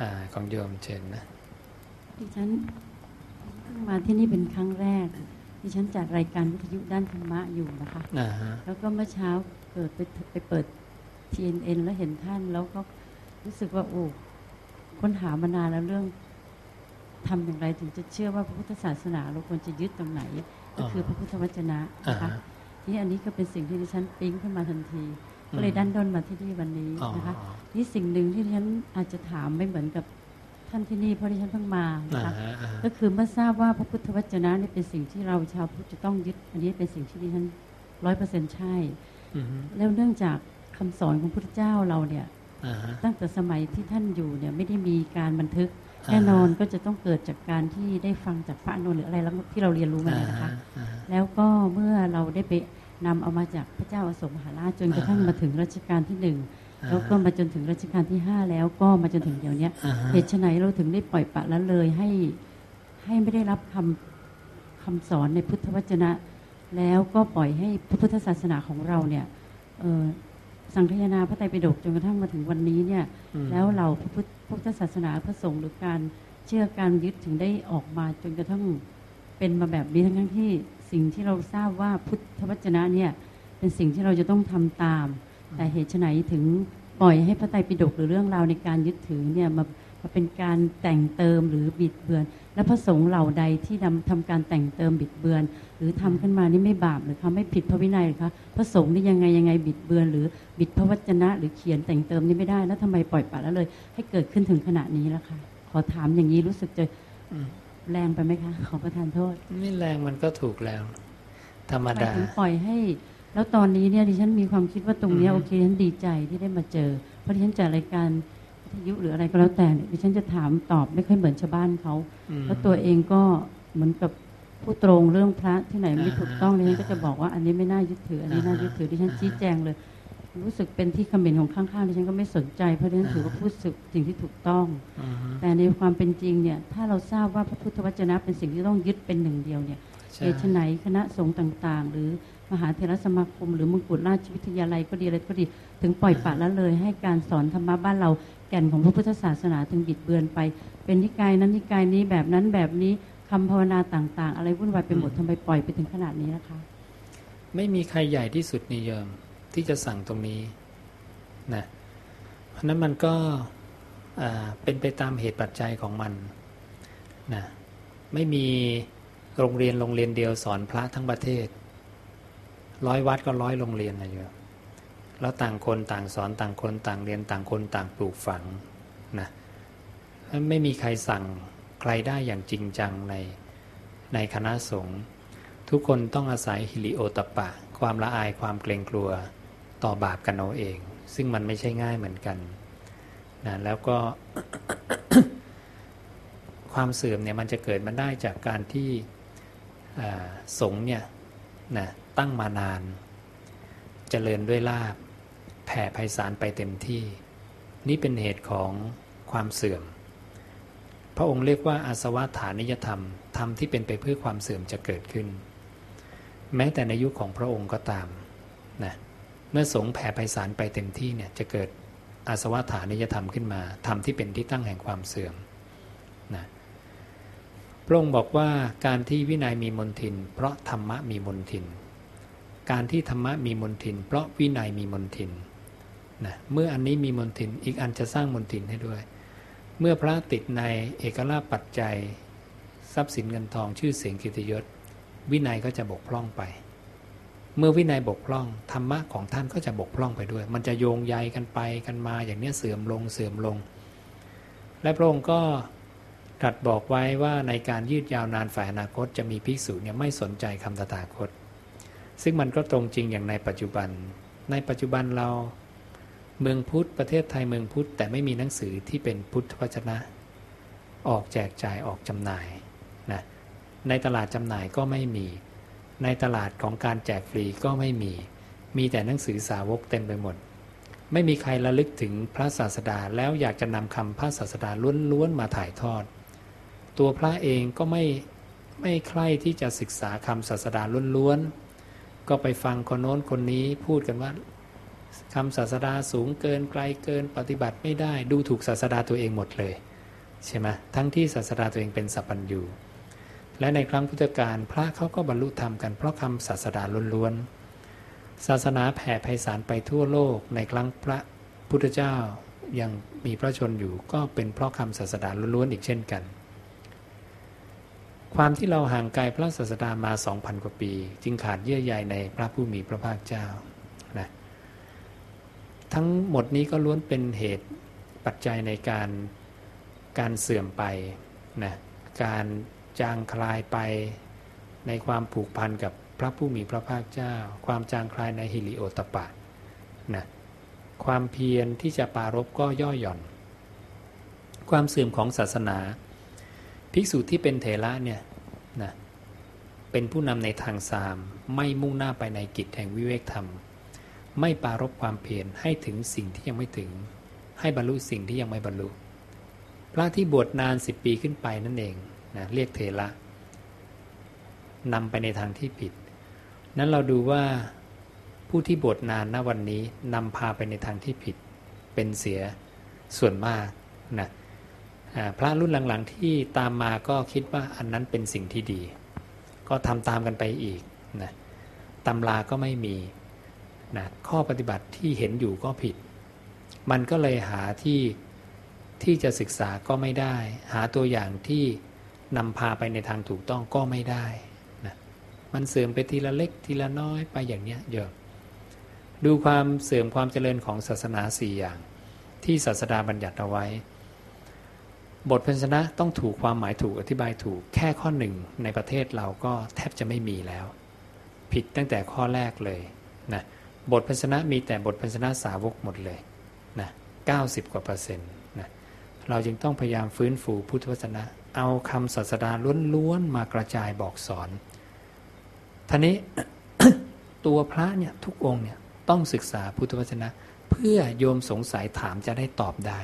อ่าของโยมเชิญนะดิฉันเพิ่งมาที่นี่เป็นครั้งแรก ดิฉันจัดรายการวิทยุด้านธรรมะอยู่นะคะอ่าฮะแล้วก็เมื่อเช้าเกิดไปไปเปิด TNN แล้วเห็นท่านแล้วก็รู้สึกว่าโอ้ค้นหามานานแล้วเรื่องทำอย่างไรถึงจะเชื่อว่าพระพุทธศาสนาเราควรจะยึดตรงไหน ก็คือพระพุทธวจนะอ่านะคะฮะนี่อันนี้ก็เป็นสิ่งที่ดิฉันปิ๊งขึ้นมาทันที ก็เลยดันด้นมาที่นี่วันนี้อ๋อนะคะนี่สิ่งหนึ่งที่ดิฉันอาจจะถามไม่เหมือนกับท่านที่นี่เพราะดิฉันเพิ่งมาอ่านะคะฮะอ่าฮะก็คือเมื่อทราบว่าพระพุทธวจนะนี่เป็นสิ่งที่เราชาวพุทธจะต้องยึด อันนี้เป็นสิ่งที่ดิฉันร้อยเปอร์เซ็นต์ใช่อืมฮึแล้วเนื่องจากคำสอนของพระพุทธเจ้าเราเนี่ยอ่าฮะตั้งแต่สมัยที่ท่านอยู่เนี่ยไม่ได้มีการบันทึกอ่าฮะแน่นอนก็จะต้องเกิดจากการที่ได้ฟังจากพระอานนท์หรืออะไรแล้วที่เราเรียนรู้มาเนี่ยนะคะอ่าฮะแล้วก็เมื่อเราได้ไป นำเอามาจากพระเจ้าอโศกมหาราชจนกระทั่งอ่าฮะมาถึงรัชกาลที่หนึ่งอ่าฮะแล้วก็มาจนถึงรัชกาลที่ห้าแล้วก็มาจนถึงเดี๋ยวเนี้ยอ่าฮะเหตุไฉนเราถึงได้ปล่อยปละละเลยให้ให้ไม่ได้รับคำคำสอนในพุทธวจนะ แล้วก็ปล่อยให้พระพุทธศาสนาของเราเนี่ยเอ่อสังคายนาพระไตรปิฎกจนกระทั่งมาถึงวันนี้เนี่ยอืมแล้วเราพระพุทธพระพุทธศาสนาพระสงฆ์หรือการเชื่อการยึดถึงได้ออกมาจนกระทั่งเป็นมาแบบนี้ทั้งทั้งๆที่ สิ่งที่เราทราบว่าพุทธวจนะเนี่ยเป็นสิ่งที่เราจะต้องทำตาม แต่เหตุไฉนถึงปล่อยให้พระไตรปิฎกหรือเรื่องราวในการยึดถือเนี่ยมามาเป็นการแต่งเติมหรือบิดเบือน และพระสงฆ์เหล่าใดที่นำทำการแต่งเติมบิดเบือน หรือทำขึ้นมานี่ไม่บาปหรือคะไม่ผิดพระวินัยหรือคะพระสงฆ์นี่ยังไงยังไงบิดเบือน หรือบิดพระวจนะ หรือเขียนแต่งเติมนี่ไม่ได้แล้วทำไมปล่อยปละละเลย ให้เกิดขึ้นถึงขณะนี้ล่ะคะขอถามอย่างนี้รู้สึกจะอืม แรงไปไหมคะ ขอประทานโทษนี่แรงมันก็ถูกแล้ว ธรรมทำไมดาถึงปล่อยให้ แล้วตอนนี้เนี่ยดิฉันมีความคิดว่าตรงเนี้ยอืมโอเคฉันดีใจที่ได้มาเจอ เพราะดิฉันจัดรายการวิทยุหรืออะไรก็แล้วแต่เนี่ยดิฉันจะถามตอบไม่ค่อยเหมือนชาวบ้านเขาอืมแล้วตัวเองก็เหมือนกับผู้ตรงเรื่องพระที่ไหนไม่อ่าฮะถูกต้องดิฉันก็จะบอกว่าอันนี้ไม่น่ายึดถือ อันนี้น่าอ่าฮะยึดถือดิฉันอ่าฮะชี้แจงเลย รู้สึกเป็นที่คอมเมนต์ของข้างๆดิฉันก็ไม่สนใจเพราะดิฉันอ่าถือว่าพูดสิ่งที่ถูกต้องอืมฮึแต่ในความเป็นจริงเนี่ยถ้าเราทราบว่าพระพุทธวจนะเป็นสิ่งที่ต้องยึดเป็นหนึ่งเดียวเนี่ยใช่เหตุไฉนคณะสงฆ์ต่าง ๆ หรือมหาเถรสมาคม หรือมงกุฎราชวิทยาลัยก็ดีอะไรก็ดี ถึงปล่อยปละละเลย ให้การสอนธรรมะบ้านเราแก่นของพระพุทธศาสนาถึงบิดเบือนไป เป็นนิกายนั้นนิกายนี้แบบนั้นแบบนี้คำภาวนาต่าง ๆ อะไรวุ่นวายไปหมดทำไมปล่อยไปถึงขนาดนี้นะคะ ไม่มีใครใหญ่ที่สุดนิยม ที่จะสั่งตรงนี้นะเพราะนั้นมันก็เป็นไปตามเหตุปัจจัยของมันนะไม่มีโรงเรียนโรงเรียนเดียวสอนพระทั้งประเทศ ร้อยวัดก็ร้อยโรงเรียนนะโยมแล้วต่างคนต่างสอนต่างคนต่างเรียนต่างคนต่างปลูกฝังนะไม่มีใครสั่งใครได้อย่างจริงจังในในคณะสงฆ์ทุกคนต้องอาศัยฮิริโอตปะ ความละอายความเกรงกลัว ต่อบาปกันเอาเอง ซึ่งมันไม่ใช่ง่ายเหมือนกันนะแล้วก็ความเสื่อมเนี่ยมันจะเกิดมันได้จากการที่สงเนี่ยนะตั้งมานานเจริญด้วยลาบแผ่ไพศาลไปเต็มที่ นี่เป็นเหตุของความเสื่อม พระองค์เรียกว่าอาสวะฐานิยธรรมธรรมที่เป็นไปเพื่อความเสื่อมจะเกิดขึ้น แม้แต่ในยุคของพระองค์ก็ตามนะ เมื่อสงแผ่ไพศาลไปเต็มที่เนี่ยจะเกิดอาสวะฐานิยธรรมขึ้นมาธรรมที่เป็นที่ตั้งแห่งความเสื่อมนะพระองค์บอกว่าการที่วินัยมีมนทิน เพราะธรรมะมีมนทิน การที่ธรรมะมีมนทิน เพราะวินัยมีมนทินนะเมื่ออันนี้มีมนทินอีกอันจะสร้างมนทินให้ด้วย เมื่อพระติดในเอกลาปัจจัย ทรัพย์สินเงินทองชื่อเสียงกิตติยศ วินัยก็จะบกพร่องไป เมื่อวินัยบกพร่องธรรมะของท่านก็จะบกพร่องไปด้วย มันจะโยงใยกันไปกันมาอย่างนี้เสื่อมลงเสื่อมลง และพระองค์ก็ตรัสบอกไว้ว่าในการยืดยาวนานฝ่ายอนาคตจะมีภิกษุเนี่ยไม่สนใจคำตถาคต ซึ่งมันก็ตรงจริงอย่างในปัจจุบัน ในปัจจุบันเราเมืองพุทธประเทศไทยเมืองพุทธแต่ไม่มีหนังสือที่เป็นพุทธวจนะ ออกแจกจ่ายออกจำหน่ายนะในตลาดจำหน่ายก็ไม่มี ในตลาดของการแจกฟรีก็ไม่มี มีแต่หนังสือสาวกเต็มไปหมด ไม่มีใครระลึกถึงพระศาสดาแล้วอยากจะนำคำพระศาสดาล้วนๆมาถ่ายทอด ตัวพระเองก็ไม่ไม่ใคร่ที่จะศึกษาคำศาสดาล้วนๆ ก็ไปฟังคนโน้นคนนี้พูดกันว่าคำศาสดาสูงเกินไกลเกินปฏิบัติไม่ได้ดูถูกศาสดาตัวเองหมดเลย ใช่ไหมทั้งที่ศาสดาตัวเองเป็นสัพพัญญู และในครั้งพุทธกาลพระเขาก็บรรลุธรรมกันเพราะคำศาสดาล้วนๆศาสนาแผ่ไพศาลไปทั่วโลกในครั้งพระพุทธเจ้ายังมีพระชนอยู่ก็เป็นเพราะคำศาสดาล้วนๆอีกเช่นกัน ความที่เราห่างไกลพระศาสดามา 2,000 กว่าปี จึงขาดเยื่อใยในพระผู้มีพระภาคเจ้านะทั้งหมดนี้ก็ล้วนเป็นเหตุปัจจัยในการการเสื่อมไปนะการ จางคลายไปในความผูกพันกับพระผู้มีพระภาคเจ้า ความจางคลายในฮิริโอตปะนะความเพียรที่จะปารบก็ย่อหย่อน ความเสื่อมของศาสนา ภิกษุที่เป็นเถระเนี่ยนะเป็นผู้นำในทางสาม ไม่มุ่งหน้าไปในกิจแห่งวิเวกธรรม ไม่ปารบความเพียรให้ถึงสิ่งที่ยังไม่ถึง ให้บรรลุสิ่งที่ยังไม่บรรลุพระที่บวชนานสิบปีขึ้นไปนั่นเอง นะเรียกเทระนำไปในทางที่ผิด นั้นเราดูว่าผู้ที่บวชนานณวันนี้นำพาไปในทางที่ผิด เป็นเสียส่วนมากนะพระรุ่นหลังๆที่ตามมาก็คิดว่าอันนั้นเป็นสิ่งที่ดี ก็ทำตามกันไปอีกนะตำราก็ไม่มีนะข้อปฏิบัติที่เห็นอยู่ก็ผิด มันก็เลยหาที่ที่จะศึกษาก็ไม่ได้ หาตัวอย่างที่ นำพาไปในทางถูกต้องก็ไม่ได้นะมันเสื่อมไปทีละเล็กทีละน้อยไปอย่างเนี้ยเยอะดูความเสื่อมความเจริญของศาสนาสี่อย่าง ที่ศาสดาบัญญัติเอาไว้ บทพันชนะต้องถูกความหมายถูกอธิบายถูกแค่ข้อหนึ่งในประเทศเราก็แทบจะไม่มีแล้ว ผิดตั้งแต่ข้อแรกเลยนะบทพันชนะมีแต่บทพันชนะสาวกหมดเลยนะ90 กว่าเปอร์เซ็นต์นะเราจึงต้องพยายามฟื้นฟูพุทธวจนะ เอาคำศาสดาล้วนๆมากระจายบอกสอนท่านี้ตัวพระเนี่ยทุกองเนี่ยต้องศึกษาพุทธวจนะ เพื่อโยมสงสัยถามจะได้ตอบได้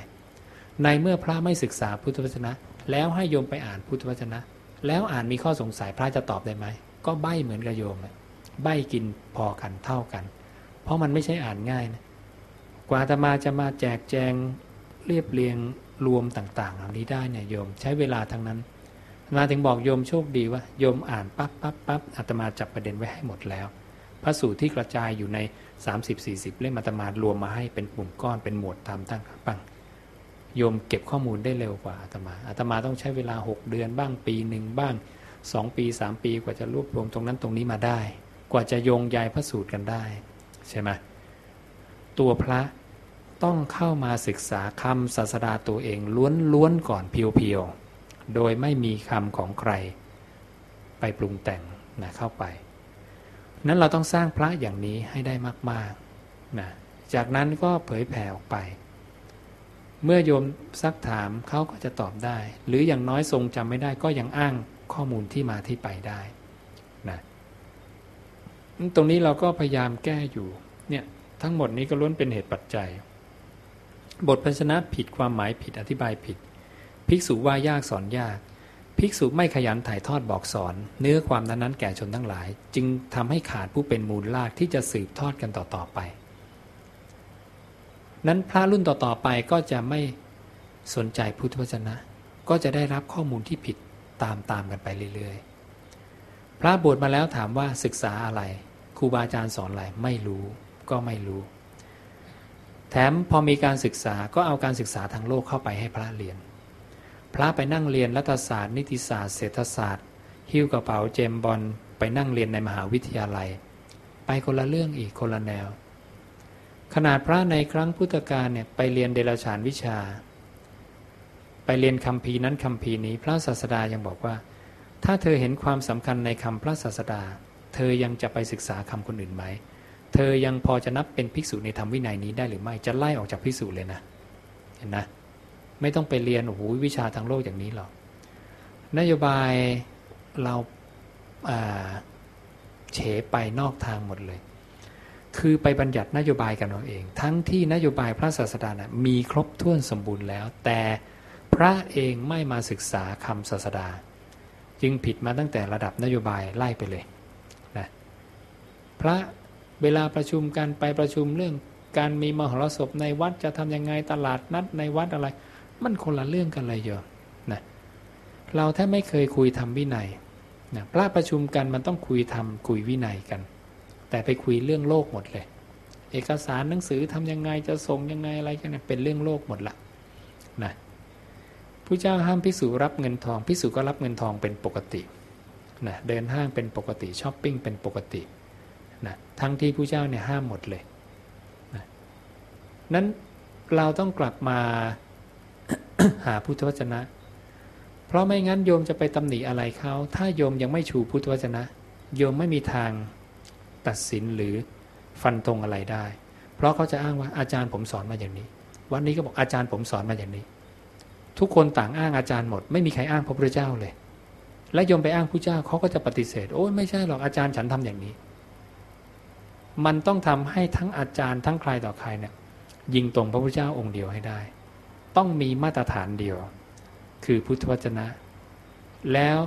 ในเมื่อพระไม่ศึกษาพุทธวจนะ แล้วให้โยมไปอ่านพุทธวจนะ แล้วอ่านมีข้อสงสัยพระจะตอบได้ไหมก็ใบเหมือนกับโยมใบกินพอกันเท่ากัน เพราะมันไม่ใช่อ่านง่ายนะกว่าตมาจะมาแจกแจงเรียบเรียง รวมต่างๆ เหล่านี้ได้เนี่ยโยมใช้เวลาทั้งนั้นมาถึงบอกโยมโชคดีว่าโยมอ่านปั๊บปั๊บปั๊บอาตมาจับประเด็นไว้ให้หมดแล้ว พระสูตรที่กระจายอยู่ใน 30-40 เล่มอาตมารวมมาให้เป็นกลุ่มก้อนเป็นหมวดตามตั้งปังโยมเก็บข้อมูลได้เร็วกว่าอาตมาอาตมาต้องใช้เวลา 6 เดือนบ้างปีหนึ่งบ้าง 2 ปี 3 ปีกว่าจะรวบรวมตรงนั้นตรงนี้มาได้ กว่าจะโยงใยพระสูตรกันได้ ใช่ไหมตัวพระ ต้องเข้ามาศึกษาคำศาสดาตัวเองล้วนๆก่อนเพียวๆ โดยไม่มีคำของใคร ไปปรุงแต่งนะเข้าไป นั้นเราต้องสร้างพระอย่างนี้ให้ได้มากๆนะจากนั้นก็เผยแผ่ออกไป เมื่อโยมซักถามเขาก็จะตอบได้ หรืออย่างน้อยทรงจำไม่ได้ก็ยังอ้างข้อมูลที่มาที่ไปได้นะตรงนี้เราก็พยายามแก้อยู่เนี่ยทั้งหมดนี้ก็ล้วนเป็นเหตุปัจจัย บทพันชนะผิดความหมายผิดอธิบายผิด ภิกษุว่ายากสอนยาก ภิกษุไม่ขยันถ่ายทอดบอกสอน เนื้อความนั้นนั้นแก่ชนทั้งหลาย จึงทำให้ขาดผู้เป็นมูลลากที่จะสืบทอดกันต่อๆไป นั้นพระรุ่นต่อๆไปก็จะไม่สนใจพุทธวจนะ ก็จะได้รับข้อมูลที่ผิดตามตามกันไปเรื่อยๆ พระบวชมาแล้วถามว่าศึกษาอะไรครูบาอาจารย์สอนอะไรไม่รู้ก็ไม่รู้ แถมพอมีการศึกษาก็เอาการศึกษาทางโลกเข้าไปให้พระเรียน พระไปนั่งเรียนรัฐศาสตร์ นิติศาสตร์ เศรษฐศาสตร์ หิ้วกระเป๋าเจมบอลไปนั่งเรียนในมหาวิทยาลัย ไปคนละเรื่องอีกคนละแนว ขนาดพระในครั้งพุทธกาลเนี่ยไปเรียนเดลฉานวิชา ไปเรียนคำพีนั้นคำพีนี้พระศาสดายังบอกว่า ถ้าเธอเห็นความสำคัญในคำพระศาสดา เธอยังจะไปศึกษาคำคนอื่นไหม เธอยังพอจะนับเป็นภิกษุในธรรมวินัยนี้ได้หรือไม่จะไล่ออกจากภิกษุเลยนะเห็นนะไม่ต้องไปเรียนโอ้โหวิชาทางโลกอย่างนี้หรอกนโยบายเราเฉไปนอกทางหมดเลย คือไปบัญญัตินโยบายกันเราเอง ทั้งที่นโยบายพระศาสดานะมีครบถ้วนสมบูรณ์แล้ว แต่พระเองไม่มาศึกษาคำศาสดา จึงผิดมาตั้งแต่ระดับนโยบายไล่ไปเลยนะพระ เวลาประชุมกันไปประชุมเรื่อง การมีมหรสพในวัดจะทำยังไงตลาดนัดในวัดอะไร มันคนละเรื่องกันเลยโยมนะเราแทบไม่เคยคุยทำวินัยนะพระประชุมกันมันต้องคุยทำคุยวินัยกัน แต่ไปคุยเรื่องโลกหมดเลย เอกสารหนังสือทำยังไงจะส่งยังไงอะไรกันเป็นเรื่องโลกหมดละนะผู้เจ้าห้ามพิสูรับเงินทองพิสูก็รับเงินทองเป็นปกตินะเดินห้างเป็นปกติช้อปปิ้งเป็นปกติ นะทั้งที่ผู้เจ้าเนี่ยห้ามหมดเลยนะนั้นเราต้องกลับมาหาพุทธวจนะ เพราะไม่งั้นโยมจะไปตำหนิอะไรเขาถ้าโยมยังไม่ชูพุทธวจนะ โยมไม่มีทางตัดสินหรือฟันตรงอะไรได้ เพราะเขาจะอ้างว่าอาจารย์ผมสอนมาอย่างนี้ วันนี้ก็บอกอาจารย์ผมสอนมาอย่างนี้ ทุกคนต่างอ้างอาจารย์หมด ไม่มีใครอ้างพระพุทธเจ้าเลย และโยมไปอ้างพระเจ้าเขาก็จะปฏิเสธ โอ้ยไม่ใช่หรอกอาจารย์ฉันทำอย่างนี้ มันต้องทำให้ทั้งอาจารย์ทั้งใครต่อใครเนี่ยยิงตรงพระพุทธเจ้าองค์เดียวให้ได้ ต้องมีมาตรฐานเดียว คือพุทธวจนะ แล้ว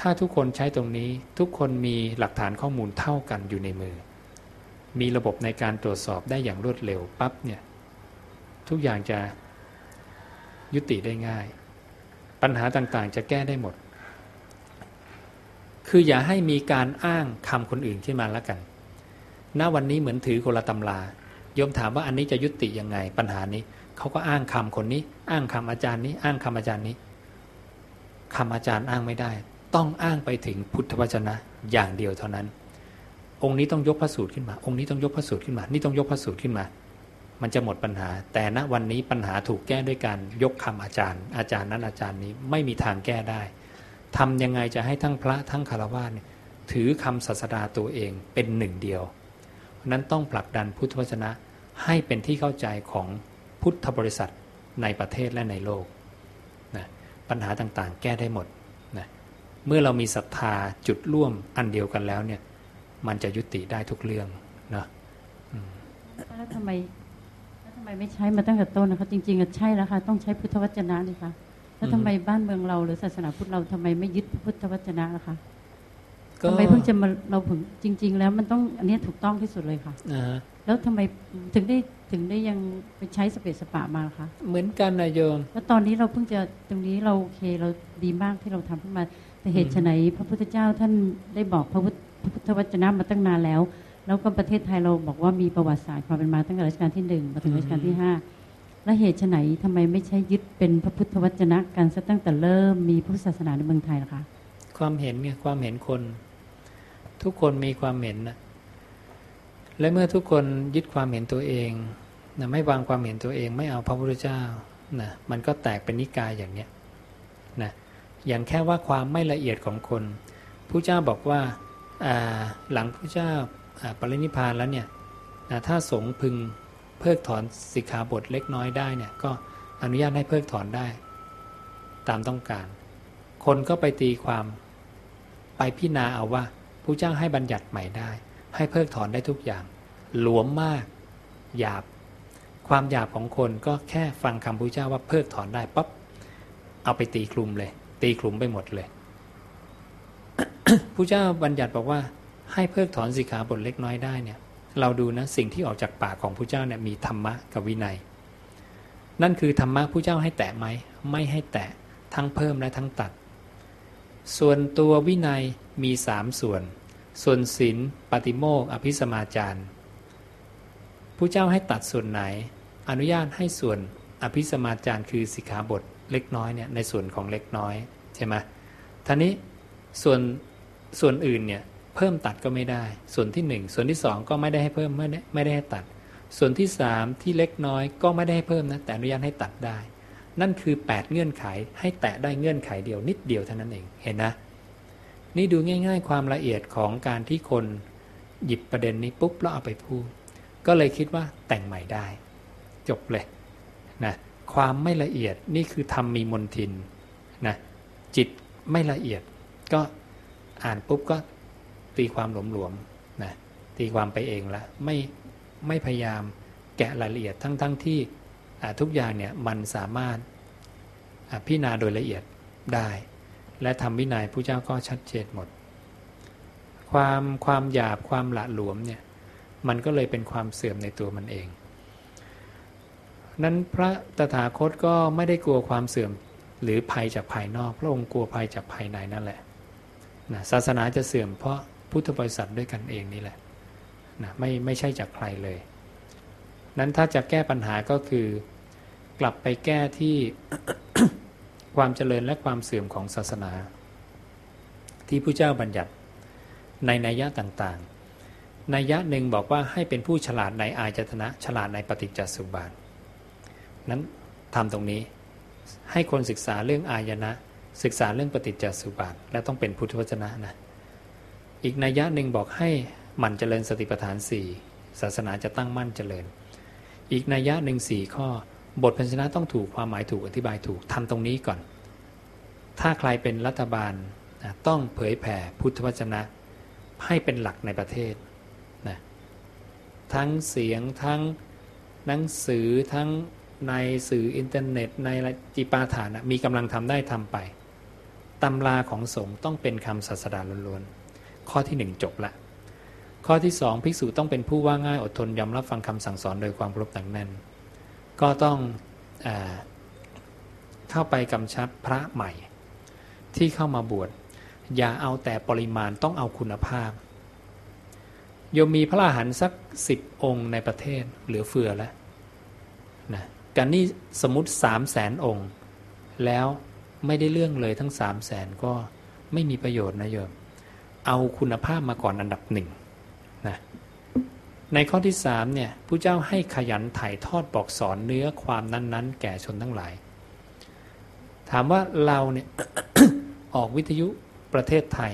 ถ้าทุกคนใช้ตรงนี้ทุกคนมีหลักฐานข้อมูลเท่ากันอยู่ในมือ มีระบบในการตรวจสอบได้อย่างรวดเร็วปั๊บเนี่ยทุกอย่างจะยุติได้ง่าย ปัญหาต่างๆจะแก้ได้หมด คืออย่าให้มีการอ้างคำคนอื่นขึ้นมาแล้วกัน ณวันนี้เหมือนถือคนละตำราโยมถามว่าอันนี้จะยุติยังไง ปัญหานี้เขาก็อ้างคำคนนี้ อ้างคำอาจารย์นี้ อ้างคำอาจารย์นี้คำอาจารย์อ้างไม่ได้ ต้องอ้างไปถึงพุทธวจนะอย่างเดียวเท่านั้น องค์นี้ต้องยกพระสูตรขึ้นมา องค์นี้ต้องยกพระสูตรขึ้นมา นี่ต้องยกพระสูตรขึ้นมา มันจะหมดปัญหา แต่ณวันนี้ปัญหาถูกแก้ด้วยการยกคำอาจารย์ อาจารย์นั้นอาจารย์นี้ไม่มีทางแก้ได้ทำยังไงจะให้ทั้งพระทั้งคารวะเนี่ยถือคำศาสดาตัวเองเป็นหนึ่งเดียว นั้นต้องผลักดันพุทธวจนะให้เป็นที่เข้าใจของพุทธบริษัทในประเทศและในโลกนะปัญหาต่างๆ แก้ได้หมดนะเมื่อเรามีศรัทธาจุดร่วมอันเดียวกันแล้วเนี่ยมันจะยุติได้ทุกเรื่องนะแล้วทำไมแล้วทำไมไม่ใช้มาตั้งแต่ต้นนะคะจริงๆใช่แล้วค่ะต้องใช้พุทธวจนะเลยค่ะแล้วทำไมบ้านเมืองเราหรือศาสนาพุทธเราทำไมไม่ยึดพุทธวจนะล่ะคะ ทำไมเพิ่งจะมาเราถึงจริง ๆ แล้วมันต้องอันเนี้ยถูกต้องที่สุดเลยค่ะอ่าแล้วทำไมถึงได้ถึงได้ยังไปใช้สเปซสปะมาล่ะคะเหมือนกันนะโยมแล้วตอนนี้เราเพิ่งจะตรงนี้เราโอเคเราดีมากที่เราทำขึ้นมา แต่เหตุอืมไฉนพระพุทธเจ้าท่านได้บอกพระพุทธพระพุทธวจนะมาตั้งนานแล้ว แล้วก็ประเทศไทยเราบอกว่ามีประวัติศาสตร์ความเป็นมาตั้งแต่รัชกาลที่หนึ่งมาถึงรัชกาลที่ห้าและเหตุไฉนทำไมไม่ใช่ยึดเป็นพระพุทธวจนะกันซะตั้งแต่เริ่มมีพุทธศาสนาในเมืองไทยล่ะคะความเห็นเนี่ยความเห็นคน ทุกคนมีความเห็นนะและเมื่อทุกคนยึดความเห็นตัวเองนะไม่วางความเห็นตัวเองไม่เอาพระพุทธเจ้านะมันก็แตกเป็นนิกายอย่างเนี้ยนะอย่างแค่ว่าความไม่ละเอียดของคนผู้เจ้าบอกว่าอ่าหลังผู้เจ้าอ่าปรินิพานแล้วเนี่ยนะถ้าสงพึงเพิกถอนสิกขาบทเล็กน้อยได้เนี่ยก็อนุญาตให้เพิกถอนได้ ตามต้องการ คนก็ไปตีความไปพิจารณาเอาว่า ผู้เจ้าให้บัญญัติใหม่ได้ ให้เพิกถอนได้ทุกอย่าง หลวมมาก หยาบ ความหยาบของคนก็แค่ฟังคำพระเจ้าว่าเพิกถอนได้ปั๊บเอาไปตีคลุมเลย ตีคลุมไปหมดเลยผู้เจ้าบัญญัติบอกว่าให้เพิกถอนสิกขาบทเล็กน้อยได้เนี่ย เราดูนะสิ่งที่ออกจากปากของผู้เจ้าเนี่ยมีธรรมะกับวินัย นั่นคือธรรมะผู้เจ้าให้แตะไหมไม่ให้แตะทั้งเพิ่มและทั้งตัด ส่วนตัววินัยมีสามส่วน ส่วนศีลปฏิโมกอภิสมาจารผู้เจ้าให้ตัดส่วนไหน อนุญาตให้ส่วนอภิสมาจารคือสิกขาบทเล็กน้อยเนี่ยในส่วนของเล็กน้อยใช่ไหมท่านี้ส่วนส่วนอื่นเนี่ยเพิ่มตัดก็ไม่ได้ ส่วนที่หนึ่งส่วนที่สองก็ไม่ได้ให้เพิ่มไม่ได้ไม่ได้ให้ตัด ส่วนที่สามที่เล็กน้อยก็ไม่ได้ให้เพิ่มนะแต่อนุญาตให้ตัดได้ นั่นคือ 8 เงื่อนไขให้แตะได้เงื่อนไขเดียวนิดเดียวเท่านั้นเองเห็นนะ นี่ดูง่าย ๆ ความละเอียดของการที่คนหยิบประเด็นนี้ปุ๊บแล้วเอาไปพูด ก็เลยคิดว่าแต่งใหม่ได้ จบเลยนะความไม่ละเอียดนี่คือทำมีมนทินนะจิตไม่ละเอียดก็อ่านปุ๊บก็ตีความหลวมๆนะตีความไปเองละไม่ไม่พยายามแกะรายละเอียดทั้งๆทที่ทุกอย่างเนี่ยมันสามารถพิจารณาโดยละเอียดได้ และทำวินัยผู้เจ้าก็ชัดเจนหมด ความความหยาบความละหลวมเนี่ยมันก็เลยเป็นความเสื่อมในตัวมันเอง นั้นพระตถาคตก็ไม่ได้กลัวความเสื่อมหรือภัยจากภายนอก พระองค์กลัวภัยจากภายในนั่นแหละนะศาสนาจะเสื่อมเพราะพุทธบริษัทด้วยกันเองนี่แหละนะไม่ไม่ใช่จากใครเลย นั้นถ้าจะแก้ปัญหาก็คือกลับไปแก้ที่ ความเจริญและความเสื่อมของศาสนา ที่พระเจ้าบัญญัติในนัยยะต่างๆ นัยยะหนึ่งบอกว่าให้เป็นผู้ฉลาดในอายจตนะ ฉลาดในปฏิจจสุบาทนั้นทำตรงนี้ให้คนศึกษาเรื่องอายนะ ศึกษาเรื่องปฏิจจสุบาทและต้องเป็นพุทธวจนะนะอีกนัยยะหนึ่งบอกให้หมั่นเจริญสติปัฏฐานสี่ศาสนาจะตั้งมั่นเจริญ อีกนัยยะหนึ่งสี่ข้อ บทพันชนะต้องถูกความหมายถูกอธิบายถูกทำตรงนี้ก่อน ถ้าใครเป็นรัฐบาลนะต้องเผยแผ่พุทธวจนะ ให้เป็นหลักในประเทศนะทั้งเสียงทั้งหนังสือทั้งในสื่ออินเทอร์เน็ต ในจิปาถานะมีกำลังทำได้ทำไปตำราของสงฆ์ต้องเป็นคำศาสดาล้วนๆ ข้อที่หนึ่งจบละ ข้อที่สองภิกษุต้องเป็นผู้ว่าง่ายอดทนยอมรับฟังคำสั่งสอนโดยความเคารพต่างแน่น ก็ต้องอเข้าไปกำชับพระใหม่ ที่เข้ามาบวชอย่าเอาแต่ปริมาณต้องเอาคุณภาพโยมมีพระอรหันต์สักสิบองค์ในประเทศเหลือเฟือแล้วนะกันนี่สมมติสามแสนองค์ แล้วไม่ได้เรื่องเลยทั้งสามแสนก็ไม่มีประโยชน์นะโยม เอาคุณภาพมาก่อนอันดับหนึ่งนะ ในข้อที่สามเนี่ยผู้เจ้าให้ขยันถ่ายทอดบอกสอนเนื้อความนั้น ๆ แก่ชนทั้งหลาย ถามว่าเราเนี่ยออกวิทยุประเทศไทย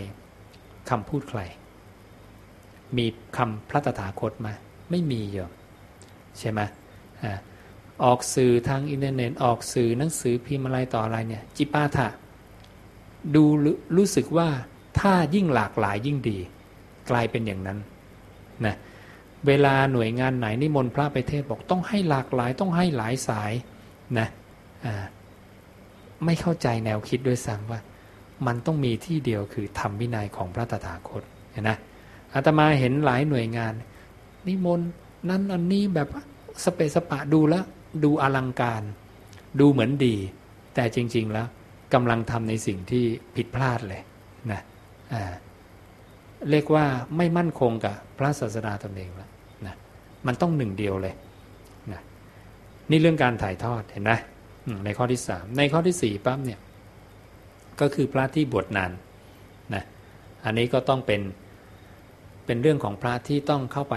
คำพูดใคร มีคำพระตถาคตมา ไม่มีเยอะใช่ไหมออกสื่อทางอินเทอร์เน็ตออกสื่อหนังสือพิมพ์อะไรต่ออะไรเนี่ย จิปาถะดูรู้สึกว่าถ้ายิ่งหลากหลายยิ่งดี กลายเป็นอย่างนั้นนะ เวลาหน่วยงานไหนนิมนต์พระไปเทศบอกต้องให้หลากหลายต้องให้หลายสายนะไม่เข้าใจแนวคิดด้วยซ้ำว่า มันต้องมีที่เดียวคือธรรมวินัยของพระตถาคตเห็นนะอาตมาเห็นหลายหน่วยงาน นิมนต์นั้นอันนี้แบบสเปสปะดูแล้วดูอลังการ ดูเหมือนดี แต่จริง ๆแล้วกำลังทำในสิ่งที่ผิดพลาดเลยนะเรียกว่าไม่มั่นคงกับพระศาสดาตนเองแล้ว มันต้องหนึ่งเดียวเลยนะนี่เรื่องการถ่ายทอดเห็นไหมในข้อที่สามในข้อที่สี่ปั๊บเนี่ยก็คือพระที่บวชนานนะอันนี้ก็ต้องเป็นเป็นเรื่องของพระที่ต้องเข้าไป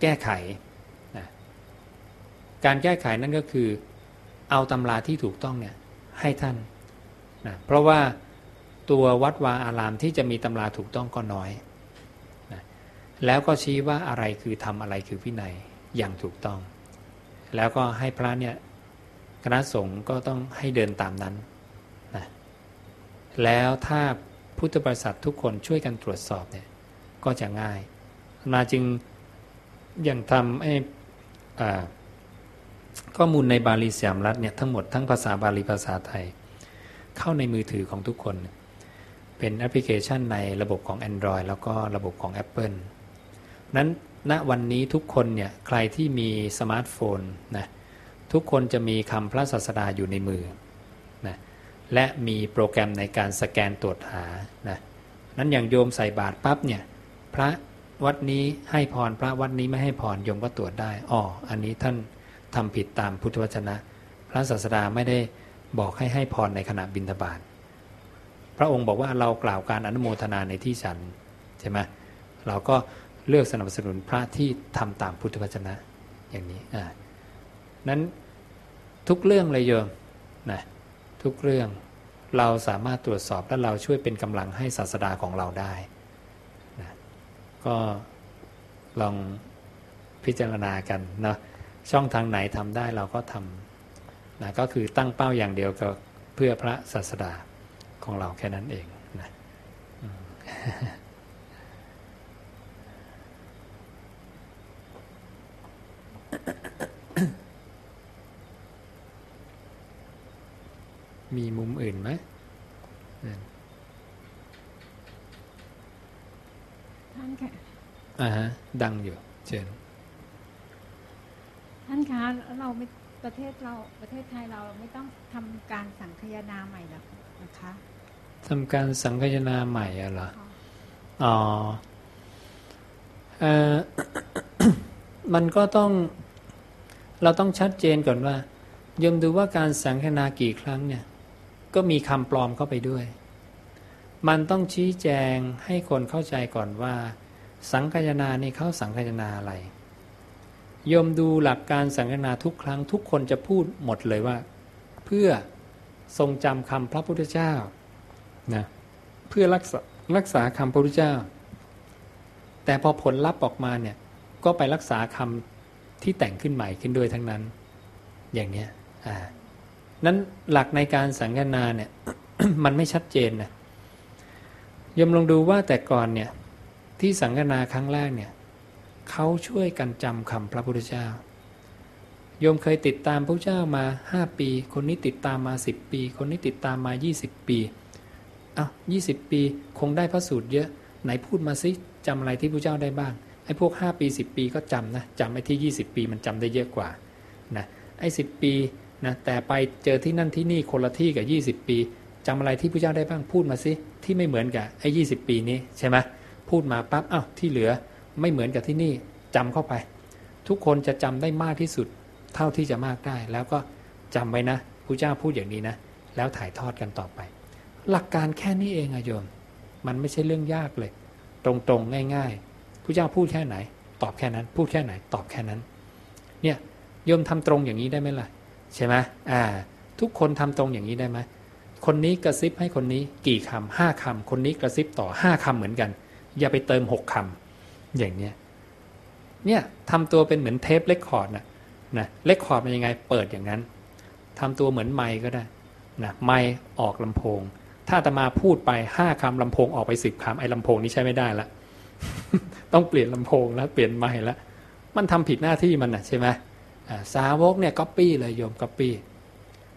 แก้ไขการแก้ไขนั่นก็คือเอาตำราที่ถูกต้องเนี่ยให้ท่านนะเพราะว่าตัววัดวาอารามที่จะมีตำราถูกต้องก็น้อย แล้วก็ชี้ว่าอะไรคือทำอะไรคือวินัยอย่างถูกต้อง แล้วก็ให้พระเนี่ยคณะสงฆ์ก็ต้องให้เดินตามนั้นนะแล้วถ้าพุทธบริษัททุกคนช่วยกันตรวจสอบเนี่ยก็จะง่ายมาจึงอย่างทำไอ้ข้อมูลในบาลีสยามรัฐเนี่ยทั้งหมดทั้งภาษาบาลีภาษาไทย เข้าในมือถือของทุกคน เป็นแอปพลิเคชันในระบบของ Android แล้วก็ระบบของ Apple นั้นณวันนี้ทุกคนเนี่ยใครที่มีสมาร์ทโฟนนะทุกคนจะมีคำพระศาสดาอยู่ในมือนะและมีโปรแกรมในการสแกนตรวจหานะนั้นอย่างโยมใส่บาตรปั๊บเนี่ยพระวัดนี้ให้พรพระวัดนี้ไม่ให้พรโยมก็ตรวจได้อ๋ออันนี้ท่านทำผิดตามพุทธวจนะ พระศาสดาไม่ได้บอกให้ให้พรในขณะบิณฑบาตพระองค์บอกว่าเรากล่าวการอนุโมทนาในที่ฉันใช่ไหมเราก็ เลือกสนับสนุนพระที่ทำตามพุทธวจนะอย่างนี้อ่านั้นทุกเรื่องเลยโยมนะทุกเรื่องเราสามารถตรวจสอบและเราช่วยเป็นกำลังให้ศาสดาของเราได้นะก็ลองพิจารณากันเนาะช่องทางไหนทำได้เราก็ทำนะก็คือตั้งเป้าอย่างเดียวก็เพื่อพระศาสดาของเราแค่นั้นเองนะ มีมุมอื่นไหมท่านค่ะอ่าฮะ ดังอยู่ เชิญ ท่านคะเราไม่ประเทศเราประเทศไทยเราไม่ต้องทำการสังคายนาใหม่หรอกนะคะทำการสังคายนาใหม่อะเหรอค่ะอ๋อเอ่อมันก็ต้อง เราต้องชัดเจนก่อนว่ายมดูว่าการสังคายนากี่ครั้งเนี่ย ก็มีคำปลอมเข้าไปด้วย มันต้องชี้แจงให้คนเข้าใจก่อนว่า สังคายนานี่เขาสังคายนาอะไรยมดูหลักการสังคายนาทุกครั้งทุกคนจะพูดหมดเลยว่า เพื่อทรงจำคำพระพุทธเจ้านะเพื่อรักษารักษาคำพระพุทธเจ้า แต่พอผลลัพธ์ออกมาเนี่ยก็ไปรักษาคำที่แต่งขึ้นใหม่ขึ้นด้วยทั้งนั้น อย่างเนี้ยอ่า นั้นหลักในการสังคนาเนี่ย มันไม่ชัดเจนนะยมลองดูว่าแต่ก่อนเนี่ยที่สังคนาครั้งแรกเนี่ยเขาช่วยกันจำคำพระพุทธเจ้าโยมเคยติดตามพระเจ้ามาห้าปี คนนี้ติดตามมาสิบปี คนนี้ติดตามมายี่สิบปีอ้าวยี่สิบปีคงได้พระสูตรเยอะ ไหนพูดมาสิจำอะไรที่พระเจ้าได้บ้าง ไอ้พวกห้าปีสิบปีก็จำนะจำไอ้ที่ยี่สิบปีมันจำได้เยอะกว่า นะ ไอ้สิบปี นะแต่ไปเจอที่นั่นที่นี่คนละที่กับยี่สิบปีจำอะไรที่พระเจ้าได้บ้างพูดมาสิที่ไม่เหมือนกับไอ้ยี่สิบปีนี้ใช่ไหมพูดมาปั๊บอ้าวที่เหลือไม่เหมือนกับที่นี่จำเข้าไป ทุกคนจะจำได้มากที่สุดเท่าที่จะมากได้ แล้วก็จำไว้นะพระเจ้าพูดอย่างนี้นะ แล้วถ่ายทอดกันต่อไป หลักการแค่นี้เองอะโยม มันไม่ใช่เรื่องยากเลย ตรงๆง่ายๆพระเจ้าพูดแค่ไหน ตอบแค่นั้น พูดแค่ไหน ตอบแค่นั้น เนี่ยโยมทำตรงอย่างนี้ได้ไหมล่ะ ใช่ไหมอ่า ทุกคนทำตรงอย่างนี้ได้ไหมคนนี้กระซิบให้คนนี้กี่คำห้าคำคนนี้กระซิบต่อห้าคำเหมือนกัน อย่าไปเติมหกคำอย่างเนี้ยเนี่ยทำตัวเป็นเหมือนเทป record นะนะ record เป็นยังไงเปิดอย่างนั้นทำตัวเหมือนไมค์ก็ได้นะไมค์ออกลำโพง ถ้าอาตมาพูดไปห้าคำลำโพงออกไปสิบคำไอ้ลำโพงนี้ใช้ไม่ได้ละ ต้องเปลี่ยนลำโพงแล้วเปลี่ยนไมค์แล้วมันทำผิดหน้าที่มันนะใช่ไหมอ่า สาวกเนี่ยก๊อปปี้เลยโยมก๊อปปี้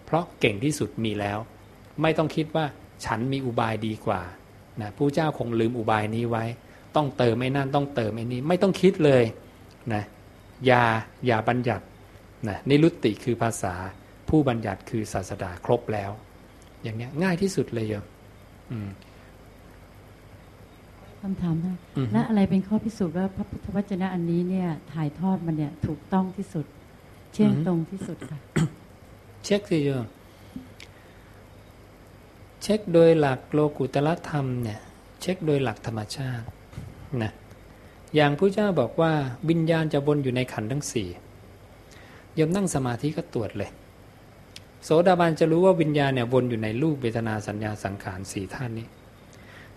เพราะเก่งที่สุดมีแล้ว ไม่ต้องคิดว่าฉันมีอุบายดีกว่านะพุทธเจ้าคงลืมอุบายนี้ไว้ ต้องเติมไอ้นั่นต้องเติมไอ้นี้ไม่ต้องคิดเลยนะอย่าอย่าบัญญัตินะนิรุตติคือภาษาผู้บัญญัติคือศาสดาครบแล้ว อย่างเนี้ยง่ายที่สุดเลยโยมอืมคำถามนะอือฮึและอะไรเป็นข้อพิสูจน์ว่าพระพุทธวจนะอันนี้เนี่ยถ่ายทอดมันเนี่ยถูกต้องที่สุด เชื่องตรงที่สุดค่ะ เช็คสิโยมเช็คโดยหลักโลกุตละธรรมเนี่ย เช็คโดยหลักธรรมชาตินะอย่างพระเจ้าบอกว่าวิญญาณจะวนอยู่ในขันธ์ทั้งสี่โยมนั่งสมาธิก็ตรวจเลย โสดาบันจะรู้ว่าวิญญาณเนี่ยวนอยู่ในรูปเวทนาสัญญาสังขารสี่ท่านนี้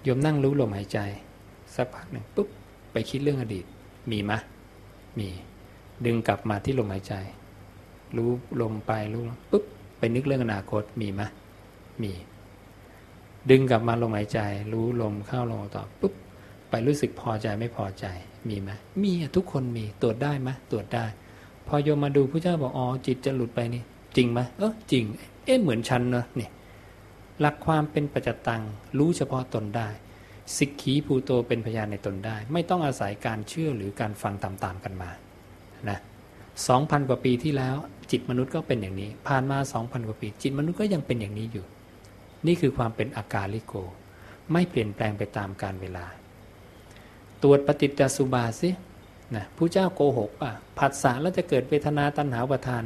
โยมนั่งรู้ลมหายใจ สักพักหนึ่งปุ๊บไปคิดเรื่องอดีต มีไหมมี ดึงกลับมาที่ลมหายใจ รู้ลมไปรู้ปุ๊บไปนึกเรื่องอนาคตมีไหมมี ดึงกลับมาลมหายใจ รู้ลมเข้าลมออกต่อปุ๊บไปรู้สึกพอใจไม่พอใจมีไหมมีอะทุกคนมีตรวจได้ไหมตรวจได้ พอโยมมาดูพระเจ้าบอกอ๋อจิตจะหลุดไปนี่ จริงไหมเออจริง เอ๊ะเหมือนฉันเนอะนี่หลักความเป็นปัจจตังรู้เฉพาะตนได้สิกขีภูโตเป็นพยานในตนได้ ไม่ต้องอาศัยการเชื่อหรือการฟังตามๆกันมานะ สองพันกว่าปีที่แล้ว จิตมนุษย์ก็เป็นอย่างนี้ ผ่านมาสองพันกว่าปี จิตมนุษย์ก็ยังเป็นอย่างนี้อยู่ นี่คือความเป็นอากาลิโก ไม่เปลี่ยนแปลงไปตามกาลเวลา ตรวจปฏิจจสุบาสินะผู้เจ้าโกหกป่ะผัสสะแล้วจะเกิดเวทนาตัณหาอุปาทาน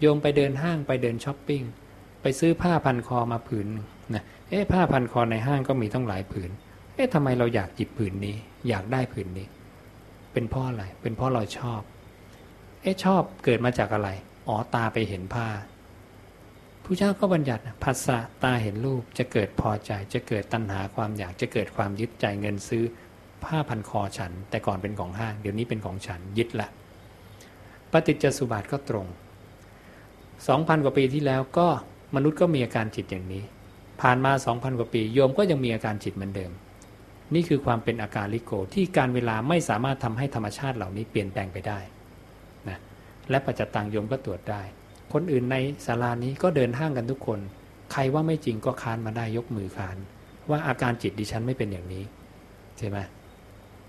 โยมไปเดินห้างไปเดินช้อปปิ้งไปซื้อผ้าพันคอมาผืนหนึ่งนะเอ๊ะผ้าพันคอในห้างก็มีต้องหลายผืน เอ๊ะทำไมเราอยากหยิบผืนนี้ อยากได้ผืนนี้ เป็นเพราะอะไรเป็นเพราะเราชอบ เอ๊ะชอบเกิดมาจากอะไร อ๋อตาไปเห็นผ้าผู้เจ้าก็บัญญัติภาษะตาเห็นรูปจะเกิดพอใจ จะเกิดตัณหาความอยากจะเกิดความยึดใจเงินซื้อผ้าพันคอฉัน แต่ก่อนเป็นของห้างเดี๋ยวนี้เป็นของฉันยึดละปฏิจจสุบาทก็ตรงสองพันกว่าปีที่แล้วก็มนุษย์ก็มีอาการจิตอย่างนี้ ผ่านมาสองพันกว่าปีโยมก็ยังมีอาการจิตเหมือนเดิม นี่คือความเป็นอาการลิโกที่การเวลาไม่สามารถทำให้ธรรมชาติเหล่านี้เปลี่ยนแปลงไปได้ และปัจจตังโยมก็ตรวจได้ คนอื่นในศาลานี้ก็เดินห้างกันทุกคน ใครว่าไม่จริงก็ค้านมาได้ยกมือค้าน ว่าอาการจิตดิฉันไม่เป็นอย่างนี้ใช่ไหม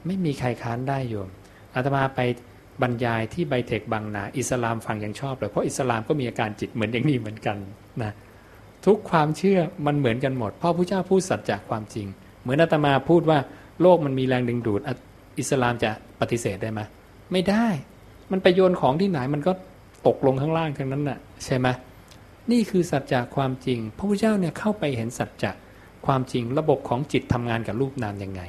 ไม่มีใครค้านได้โยมอาตมาไปบรรยายที่ไบเทคบางนา อิสลามฟังยังชอบเลยเพราะอิสลามก็มีอาการจิตเหมือนอย่างนี้เหมือนกันนะทุกความเชื่อมันเหมือนกันหมดพ่อผู้เจ้าพูดสัจจะความจริง เหมือนอาตมาพูดว่าโลกมันมีแรงดึงดูดอิสลามจะปฏิเสธได้ไหมไม่ได้ มันไปโยนของที่ไหนมันก็ตกลงข้างล่างทั้งนั้นน่ะใช่ไหมนี่คือสัจจะความจริง พระพุทธเจ้าเนี่ยเข้าไปเห็นสัจจะความจริงระบบของจิตทำงานกับรูปนามยังไง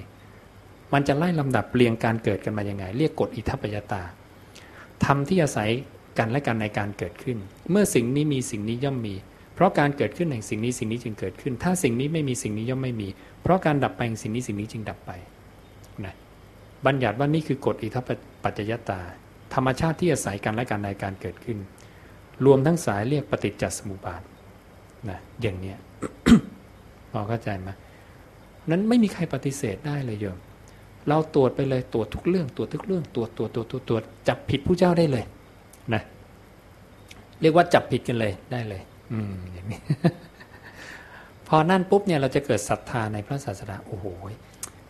มันจะไล่ลำดับเรียงการเกิดกันมายังไง เรียกกฎอิทัปปยตาทำที่อาศัยกันและกันในการเกิดขึ้น เมื่อสิ่งนี้มีสิ่งนี้ย่อมมี เพราะการเกิดขึ้นแห่งสิ่งนี้สิ่งนี้จึงเกิดขึ้น ถ้าสิ่งนี้ไม่มีสิ่งนี้ย่อมไม่มี เพราะการดับไปแห่งสิ่งนี้สิ่งนี้จึงดับไปนะบัญญัติว่านี่คือกฎอิทัปปัจจยตา ธรรมชาติที่อาศัยกันและกันในการเกิดขึ้น รวมทั้งสายเรียกปฏิจจสมุปบาทนะอย่างเนี้ยพอเข้าใจไหมนั้นไม่มีใครปฏิเสธได้เลยโยม เราตรวจไปเลยตรวจทุกเรื่องตรวจทุกเรื่องตรวจตรวจตรวจตรวจตรวจจับผิดผู้เจ้าได้เลยนะเรียกว่าจับผิดกันเลยได้เลย อืมอย่างนี้ พอนั่นปุ๊บเนี่ยเราจะเกิดศรัทธาในพระศาสดาโอ้โห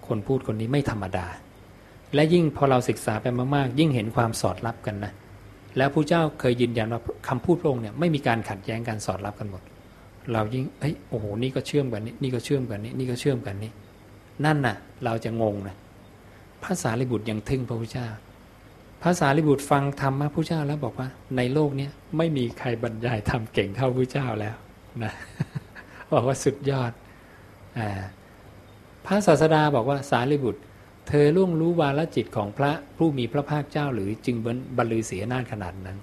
คนพูดคนนี้ไม่ธรรมดา และยิ่งพอเราศึกษาไปมากๆ ยิ่งเห็นความสอดรับกันนะแล้วผู้เจ้าเคยยืนยันว่าคำพูดพระองค์เนี่ยไม่มีการขัดแย้งการสอดรับกันหมด เรายิ่งเฮ้ยโอ้โหนี่ก็เชื่อมกันนี่นี่ก็เชื่อมกันนี่นี่ก็เชื่อมกันนี่นั่นน่ะ เราจะงงนะภาษาลิบุตรยังทึ่งพระพุทธเจ้าภาษาลิบุตรฟังธรรมพระพระเจ้าแล้วบอกว่า ในโลกนี้ไม่มีใครบรรยายทำเก่งเท่าพระเจ้าแล้วนะบอกว่าสุดยอดอ่าพระศาสดาบอกว่าสารีบุตร เธอล่วงรู้วาลจิตของพระผู้มีพระภาคเจ้าหรือจึงบรรลือเสียนาขนาดนั้น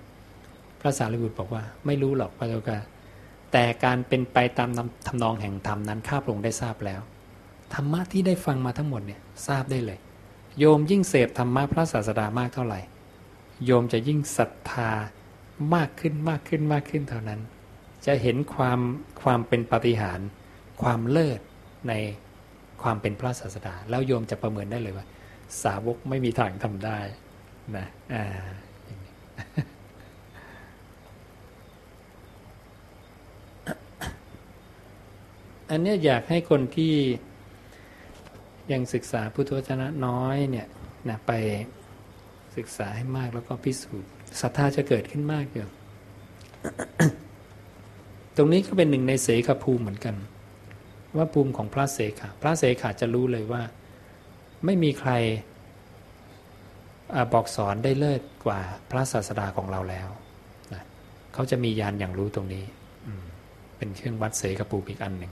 พระสารีบุตรบอกว่าไม่รู้หรอกพระเจ้าค่ะแต่การเป็นไปตามทำนองแห่งธรรมนั้นข้าพระองค์ได้ทราบแล้วธรรมะที่ได้ฟังมาทั้งหมดเนี่ยทราบได้เลย โยมยิ่งเสพธรรมะพระศาสดามากเท่าไหร่ โยมจะยิ่งศรัทธามากขึ้นมากขึ้นมากขึ้นเท่านั้น จะเห็นความความเป็นปฏิหาร ความเลิศใน ความเป็นพระศาสดา แล้วโยมจะประเมินได้เลยว่า สาวกไม่มีทางทำได้นะอ่าอันนี้อยากให้คนที่ยังศึกษาพุทธวจนะน้อยเนี่ยนะไปศึกษาให้มากแล้วก็พิสูจน์ศรัทธาจะเกิดขึ้นมากอยู่ตรงนี้ก็เป็นหนึ่งในเสขภูมิเหมือนกัน ว่าภูมิของพระเสขะพระเสขะจะรู้เลยว่า ไม่มีใครอบอกสอนได้เลิศกว่าพระศาสดาของเราแล้วนะเขาจะมียานอย่างรู้ตรงนี้ เป็นเครื่องวัดเสกภูมิอีกอันหนึ่ง